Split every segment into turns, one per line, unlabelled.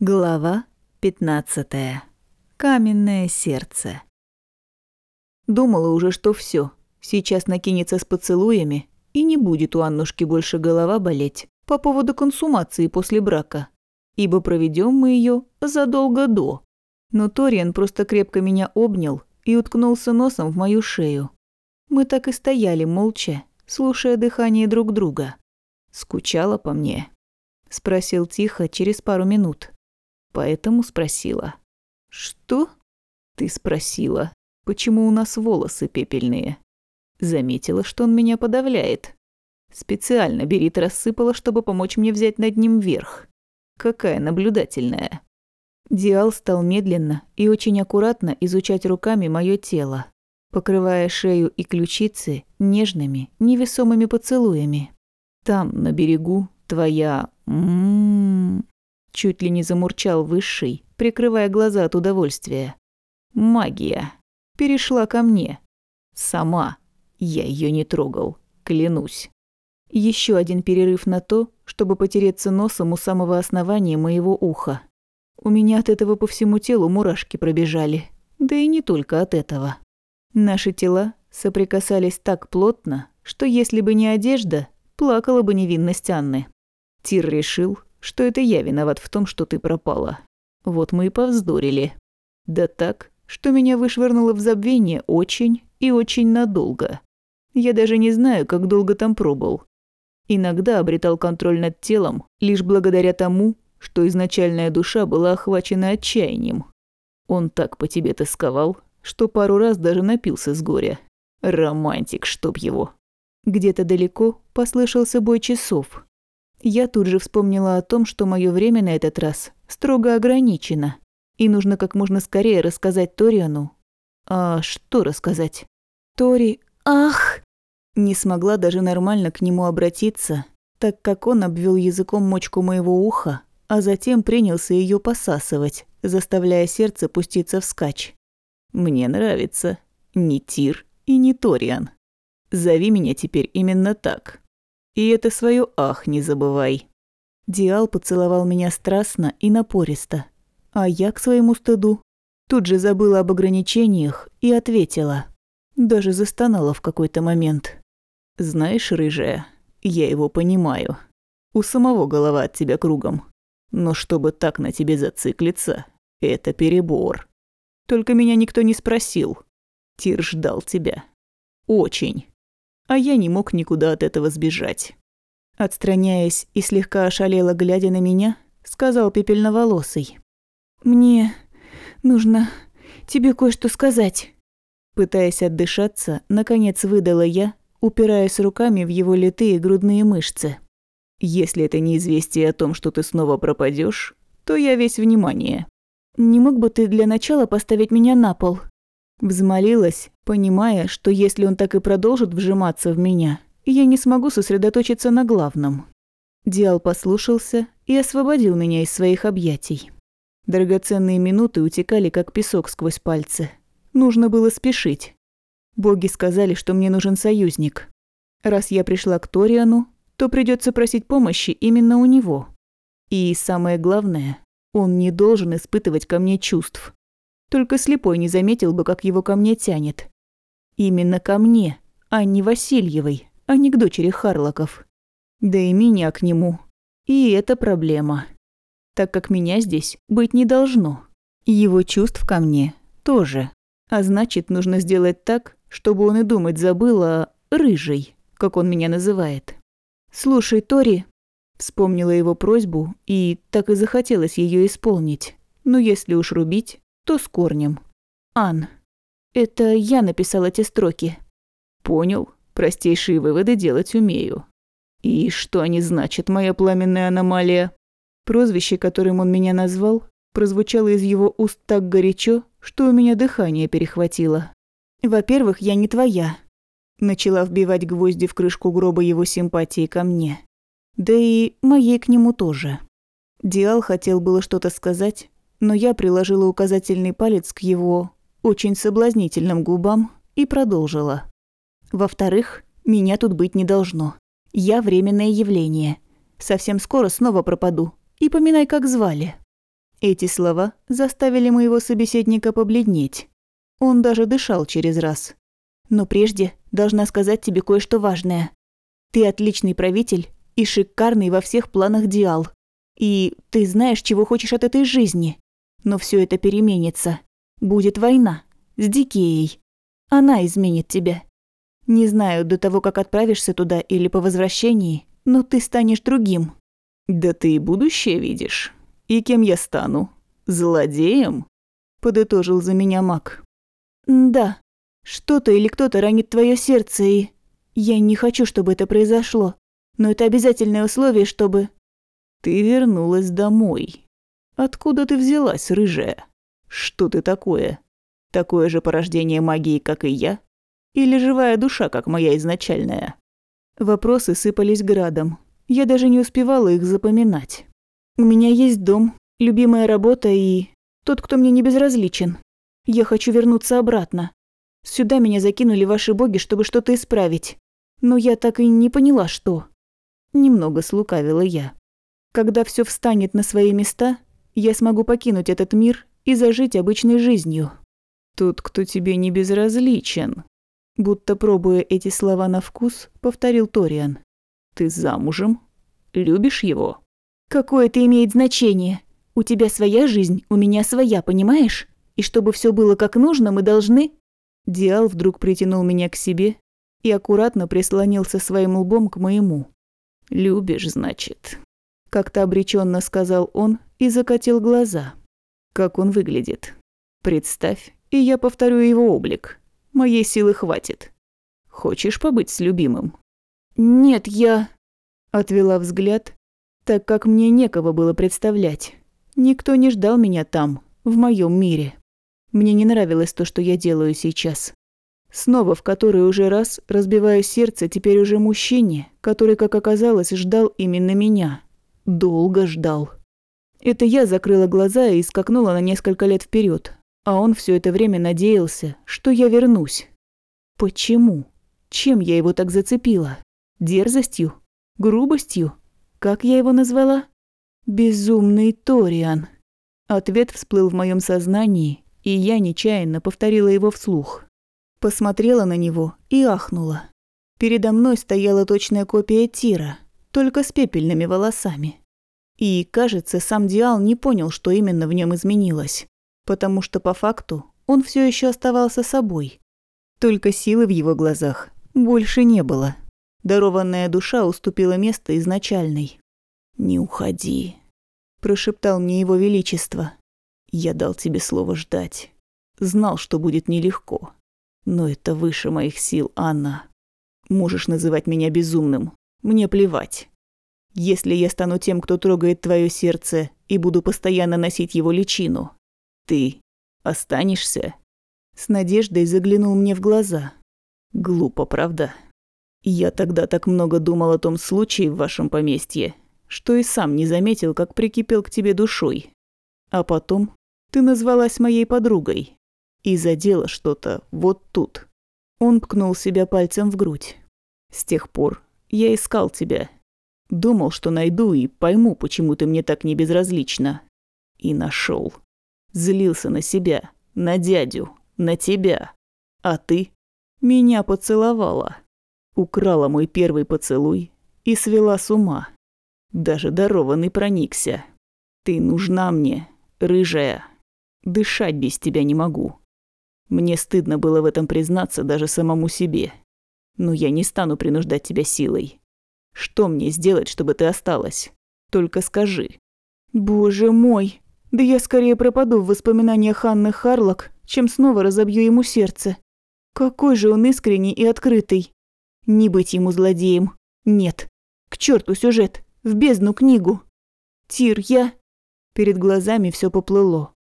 Глава 15. Каменное сердце. Думала уже, что все. Сейчас накинется с поцелуями, и не будет у Аннушки больше голова болеть по поводу консумации после брака, ибо проведем мы ее задолго до. Но Ториан просто крепко меня обнял и уткнулся носом в мою шею. Мы так и стояли молча, слушая дыхание друг друга. «Скучала по мне?» – спросил тихо через пару минут. Поэтому спросила. «Что?» «Ты спросила, почему у нас волосы пепельные?» Заметила, что он меня подавляет. Специально Берит рассыпала, чтобы помочь мне взять над ним верх. Какая наблюдательная. Диал стал медленно и очень аккуратно изучать руками мое тело, покрывая шею и ключицы нежными, невесомыми поцелуями. Там, на берегу, твоя... М -м -м, чуть ли не замурчал высший, прикрывая глаза от удовольствия. Магия. Перешла ко мне. Сама. Я ее не трогал, клянусь. Еще один перерыв на то, чтобы потереться носом у самого основания моего уха. У меня от этого по всему телу мурашки пробежали. Да и не только от этого. Наши тела соприкасались так плотно, что если бы не одежда, плакала бы невинность Анны. Тир решил, что это я виноват в том, что ты пропала. Вот мы и повздорили. Да так, что меня вышвырнуло в забвение очень и очень надолго. Я даже не знаю, как долго там пробыл. Иногда обретал контроль над телом лишь благодаря тому, что изначальная душа была охвачена отчаянием. Он так по тебе тосковал, что пару раз даже напился с горя. Романтик, чтоб его. Где-то далеко послышался бой часов. Я тут же вспомнила о том, что мое время на этот раз строго ограничено, и нужно как можно скорее рассказать Ториану. А что рассказать? Тори... Ах! Не смогла даже нормально к нему обратиться, так как он обвел языком мочку моего уха, а затем принялся ее посасывать, заставляя сердце пуститься вскачь. «Мне нравится. Не Тир и не Ториан. Зови меня теперь именно так. И это свое «ах» не забывай». Диал поцеловал меня страстно и напористо, а я, к своему стыду, тут же забыла об ограничениях и ответила. Даже застонала в какой-то момент. «Знаешь, рыжая, я его понимаю. У самого голова от тебя кругом. Но чтобы так на тебе зациклиться, это перебор. Только меня никто не спросил. Тир ждал тебя. Очень. А я не мог никуда от этого сбежать. Отстраняясь и слегка ошалело глядя на меня, сказал пепельноволосый. «Мне нужно тебе кое-что сказать». Пытаясь отдышаться, наконец выдала я, упираясь руками в его литые грудные мышцы. Если это не известие о том, что ты снова пропадешь, то я весь внимание. Не мог бы ты для начала поставить меня на пол? Взмолилась, понимая, что если он так и продолжит вжиматься в меня, я не смогу сосредоточиться на главном. Диал послушался и освободил меня из своих объятий. Драгоценные минуты утекали, как песок сквозь пальцы. Нужно было спешить. Боги сказали, что мне нужен союзник. Раз я пришла к Ториану, то придется просить помощи именно у него. И самое главное, он не должен испытывать ко мне чувств. Только слепой не заметил бы, как его ко мне тянет. Именно ко мне, а не Васильевой, а не к дочери Харлоков. Да и меня к нему. И это проблема. Так как меня здесь быть не должно. Его чувств ко мне тоже. А значит, нужно сделать так, чтобы он и думать забыл о рыжей, как он меня называет. «Слушай, Тори», вспомнила его просьбу и так и захотелось ее исполнить. Но если уж рубить, то с корнем. Ан. Это я написала эти строки. Понял. Простейшие выводы делать умею. И что они значат, моя пламенная аномалия? Прозвище, которым он меня назвал, прозвучало из его уст так горячо, что у меня дыхание перехватило. Во-первых, я не твоя. Начала вбивать гвозди в крышку гроба его симпатии ко мне. Да и моей к нему тоже. Диал хотел было что-то сказать, но я приложила указательный палец к его очень соблазнительным губам и продолжила. Во-вторых, меня тут быть не должно. Я временное явление. Совсем скоро снова пропаду. И поминай, как звали. Эти слова заставили моего собеседника побледнеть. Он даже дышал через раз. «Но прежде должна сказать тебе кое-что важное. Ты отличный правитель и шикарный во всех планах Диал. И ты знаешь, чего хочешь от этой жизни. Но все это переменится. Будет война с Дикеей. Она изменит тебя. Не знаю, до того, как отправишься туда или по возвращении, но ты станешь другим».
«Да ты и будущее видишь». «И кем я стану? Злодеем?» – подытожил за меня маг.
«Да. Что-то или кто-то ранит твое сердце, и... Я не хочу, чтобы это произошло. Но это обязательное условие, чтобы...»
«Ты вернулась домой. Откуда ты взялась, рыжая? Что ты такое? Такое же порождение магии, как и я? Или живая душа, как моя изначальная?»
Вопросы сыпались градом. Я даже не успевала их запоминать. У меня есть дом, любимая работа и тот, кто мне не безразличен. Я хочу вернуться обратно. Сюда меня закинули ваши боги, чтобы что-то исправить. Но я так и не поняла, что. Немного слукавила я. Когда все встанет на свои места, я смогу покинуть этот мир и зажить обычной жизнью.
Тот, кто тебе не безразличен. Будто пробуя эти слова на вкус, повторил Ториан. Ты замужем? Любишь его?
Какое это имеет значение? У тебя своя жизнь, у меня своя, понимаешь? И чтобы все было как нужно, мы должны...»
Диал вдруг притянул меня к себе и аккуратно прислонился своим лбом к моему. «Любишь, значит?» Как-то обреченно сказал он и закатил глаза. «Как он выглядит? Представь, и я повторю его облик. Моей силы хватит. Хочешь побыть с любимым?»
«Нет, я...»
Отвела взгляд так как мне некого было представлять. Никто не ждал меня там, в моем мире. Мне не нравилось то, что я делаю сейчас. Снова в который уже раз разбиваю сердце теперь уже мужчине, который, как оказалось, ждал именно меня. Долго ждал. Это я закрыла глаза и скакнула на несколько лет вперед, а он все это время надеялся, что я вернусь. Почему? Чем я его так зацепила? Дерзостью? Грубостью? Как я его назвала? Безумный Ториан. Ответ всплыл в моем сознании, и я нечаянно повторила его вслух. Посмотрела на него и ахнула. Передо мной стояла точная копия Тира, только с пепельными волосами. И, кажется, сам Диал не понял, что именно в нем изменилось, потому что по факту он все еще оставался собой. Только силы в его глазах больше не было. Дарованная душа уступила место изначальной. «Не уходи», – прошептал мне его величество. «Я дал тебе слово ждать. Знал, что будет нелегко. Но это выше моих сил, Анна. Можешь называть меня безумным. Мне плевать. Если я стану тем, кто трогает твое сердце, и буду постоянно носить его личину, ты останешься?» С надеждой заглянул мне в глаза. Глупо, правда? Я тогда так много думал о том случае в вашем поместье, что и сам не заметил, как прикипел к тебе душой. А потом ты назвалась моей подругой и задела что-то вот тут. Он ткнул себя пальцем в грудь. С тех пор я искал тебя. Думал, что найду и пойму, почему ты мне так не безразлична. И нашел. Злился на себя, на дядю, на тебя. А ты меня поцеловала украла мой первый поцелуй и свела с ума. Даже дарованный проникся. Ты нужна мне, рыжая. Дышать без тебя не могу. Мне стыдно было в этом признаться даже самому себе. Но я не стану принуждать тебя силой. Что мне сделать, чтобы ты осталась? Только скажи.
Боже мой, да я скорее пропаду в воспоминаниях Анны Харлок, чем снова разобью ему сердце. Какой же он искренний и открытый. Не быть ему злодеем. Нет. К черту сюжет. В бездну книгу. Тир, я... Перед глазами все поплыло.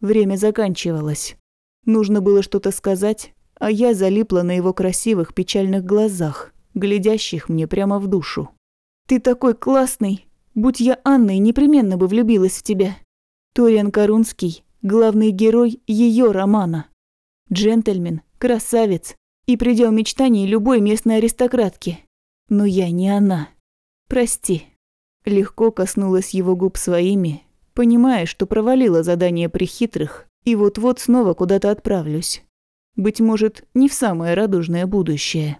Время заканчивалось. Нужно было что-то сказать, а я залипла на его красивых печальных глазах, глядящих мне прямо в душу. «Ты такой классный! Будь я Анной, непременно бы влюбилась в тебя!» Ториан Карунский – главный герой ее романа. Джентльмен, красавец, и предел мечтаний любой местной аристократки. Но я не она. Прости. Легко коснулась его губ своими,
понимая, что провалила задание при хитрых и вот-вот снова куда-то отправлюсь. Быть может, не в самое радужное будущее.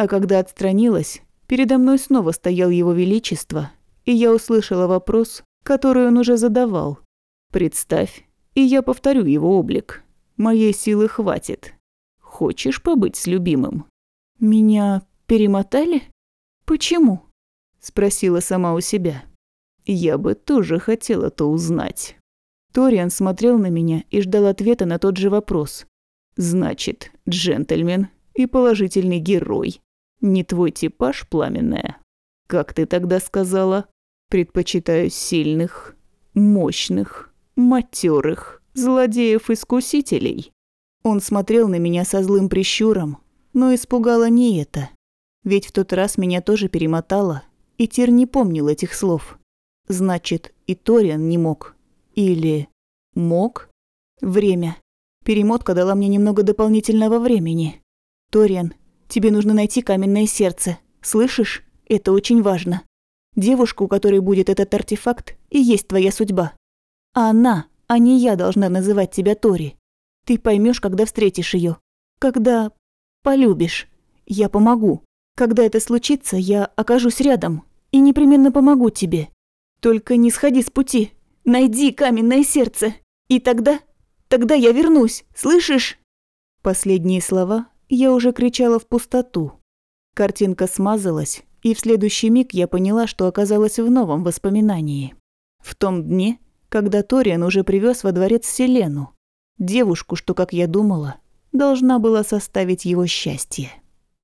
А когда отстранилась, передо мной снова стоял его величество, и я услышала вопрос, который он уже задавал. «Представь, и я повторю его облик. Моей силы хватит. Хочешь побыть с любимым?»
«Меня перемотали? Почему?» – спросила сама у себя.
«Я бы тоже хотела это узнать». Ториан смотрел на меня и ждал ответа на тот же вопрос. «Значит, джентльмен и положительный герой. Не твой типаж, пламенная? Как ты тогда сказала? Предпочитаю сильных, мощных, матерых, злодеев-искусителей».
Он смотрел на меня со злым прищуром, но испугало не это. Ведь в тот раз меня тоже перемотало, и Тир не помнил этих слов. Значит, и Ториан не мог. Или мог? Время. Перемотка дала мне немного дополнительного времени. Ториан, тебе нужно найти каменное сердце. Слышишь? Это очень важно. Девушку, у которой будет этот артефакт, и есть твоя судьба. А она, а не я должна называть тебя Тори. Ты поймешь, когда встретишь ее, Когда полюбишь. Я помогу. Когда это случится, я окажусь рядом и непременно помогу тебе. Только не сходи с пути. Найди каменное сердце. И тогда... Тогда я вернусь. Слышишь?» Последние слова я уже кричала в пустоту. Картинка смазалась, и в следующий миг я поняла, что оказалась в новом воспоминании. В том дне, когда Ториан уже привез во дворец Селену. Девушку, что, как я думала, должна была составить его счастье.